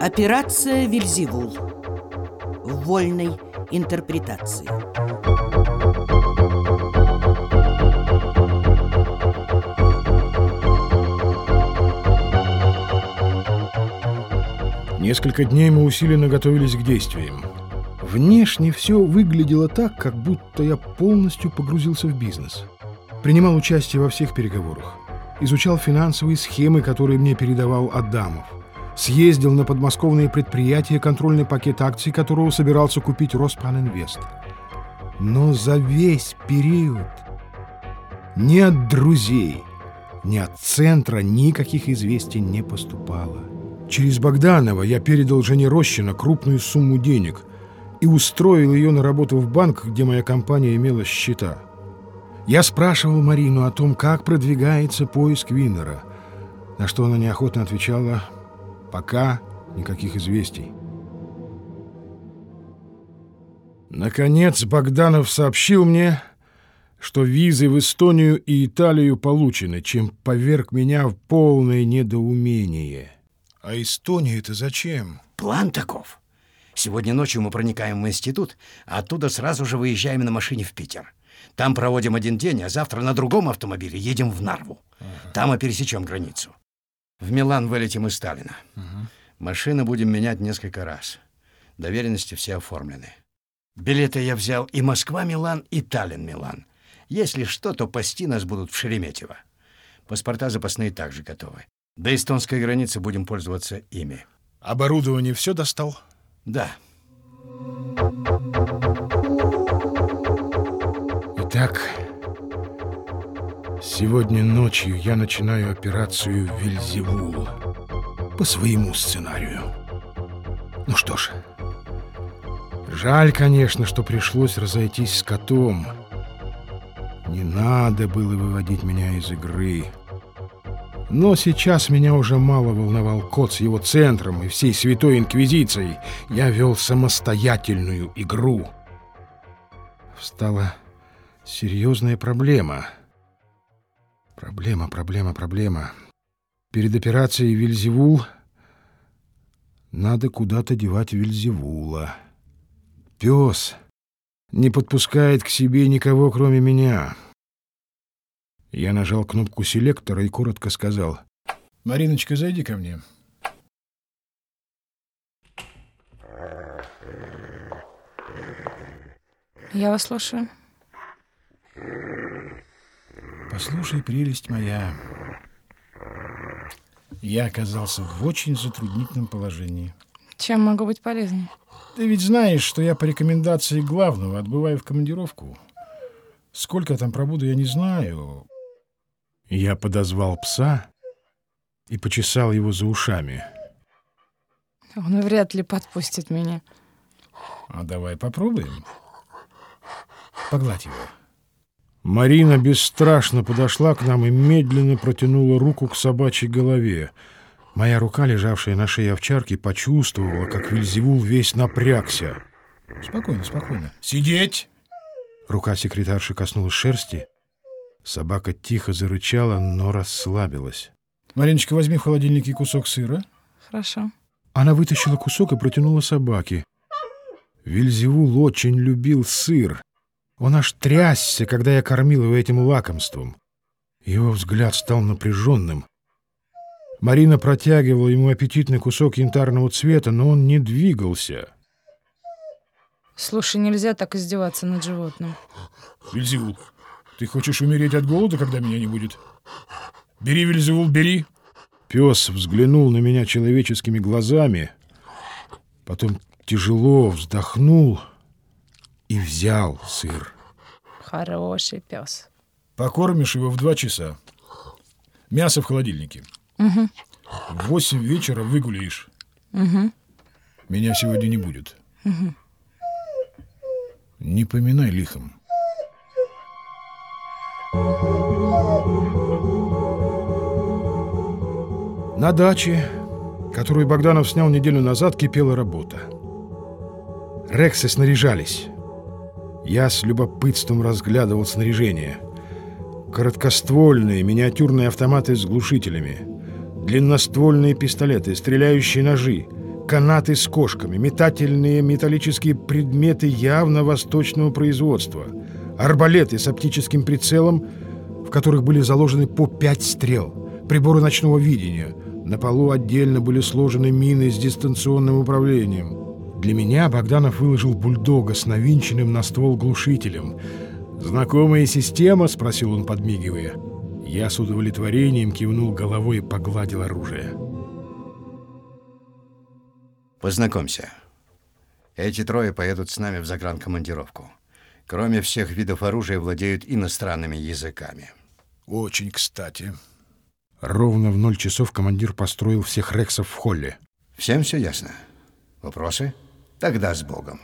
Операция «Вильзевул» в вольной интерпретации. Несколько дней мы усиленно готовились к действиям. Внешне все выглядело так, как будто я полностью погрузился в бизнес. Принимал участие во всех переговорах. Изучал финансовые схемы, которые мне передавал Адамов. Съездил на подмосковные предприятия, контрольный пакет акций которого собирался купить Роспанинвест. Но за весь период ни от друзей, ни от центра никаких известий не поступало. Через Богданова я передал жене Рощина крупную сумму денег и устроил ее на работу в банк, где моя компания имела счета. Я спрашивал Марину о том, как продвигается поиск Виннера, на что она неохотно отвечала «пока никаких известий». Наконец Богданов сообщил мне, что визы в Эстонию и Италию получены, чем поверг меня в полное недоумение. А Эстония это зачем? План таков. Сегодня ночью мы проникаем в институт, а оттуда сразу же выезжаем на машине в Питер. Там проводим один день, а завтра на другом автомобиле едем в Нарву. Ага. Там мы пересечем границу. В Милан вылетим из Сталина. Ага. Машины будем менять несколько раз. Доверенности все оформлены. Билеты я взял и Москва-Милан, и Таллин-Милан. Если что, то пасти нас будут в Шереметьево. Паспорта запасные также готовы. До эстонской границы будем пользоваться ими. Оборудование все достал? Да. Итак, сегодня ночью я начинаю операцию «Вильзевул» по своему сценарию. Ну что ж, жаль, конечно, что пришлось разойтись с котом. Не надо было выводить меня из игры. Но сейчас меня уже мало волновал кот с его центром и всей святой инквизицией. Я вел самостоятельную игру. Встала серьезная проблема. Проблема, проблема, проблема. Перед операцией Вильзевул надо куда-то девать Вильзевула. Пес не подпускает к себе никого, кроме меня. Я нажал кнопку селектора и коротко сказал. «Мариночка, зайди ко мне». Я вас слушаю. Послушай, прелесть моя. Я оказался в очень затруднительном положении. Чем могу быть полезным? Ты ведь знаешь, что я по рекомендации главного отбываю в командировку. Сколько там пробуду, я не знаю. Я подозвал пса и почесал его за ушами. Он вряд ли подпустит меня. А давай попробуем. Погладь его. Марина бесстрашно подошла к нам и медленно протянула руку к собачьей голове. Моя рука, лежавшая на шее овчарки, почувствовала, как Вильзевул весь напрягся. «Спокойно, спокойно. Сидеть!» Рука секретарши коснулась шерсти, Собака тихо зарычала, но расслабилась. «Мариночка, возьми в холодильнике кусок сыра». «Хорошо». Она вытащила кусок и протянула собаке. Вильзевул очень любил сыр. Он аж трясся, когда я кормил его этим лакомством. Его взгляд стал напряженным. Марина протягивала ему аппетитный кусок янтарного цвета, но он не двигался. Слушай, нельзя так издеваться над животным. Вильзевул, ты хочешь умереть от голода, когда меня не будет? Бери, Вильзевул, бери!» Пес взглянул на меня человеческими глазами, потом тяжело вздохнул и взял сыр. Хороший пес. Покормишь его в два часа. Мясо в холодильнике. Угу. В восемь вечера выгуляешь. Угу. Меня сегодня не будет. Угу. Не поминай лихом. На даче, которую Богданов снял неделю назад, кипела работа. Рексы снаряжались. Я с любопытством разглядывал снаряжение. Короткоствольные миниатюрные автоматы с глушителями, длинноствольные пистолеты, стреляющие ножи, канаты с кошками, метательные металлические предметы явно восточного производства, арбалеты с оптическим прицелом, в которых были заложены по пять стрел, приборы ночного видения. На полу отдельно были сложены мины с дистанционным управлением. Для меня Богданов выложил бульдога с навинченным на ствол глушителем. «Знакомая система?» — спросил он, подмигивая. Я с удовлетворением кивнул головой и погладил оружие. Познакомься. Эти трое поедут с нами в загранкомандировку. Кроме всех видов оружия, владеют иностранными языками. Очень кстати. Ровно в ноль часов командир построил всех рексов в холле. Всем все ясно? Вопросы? Тогда с Богом.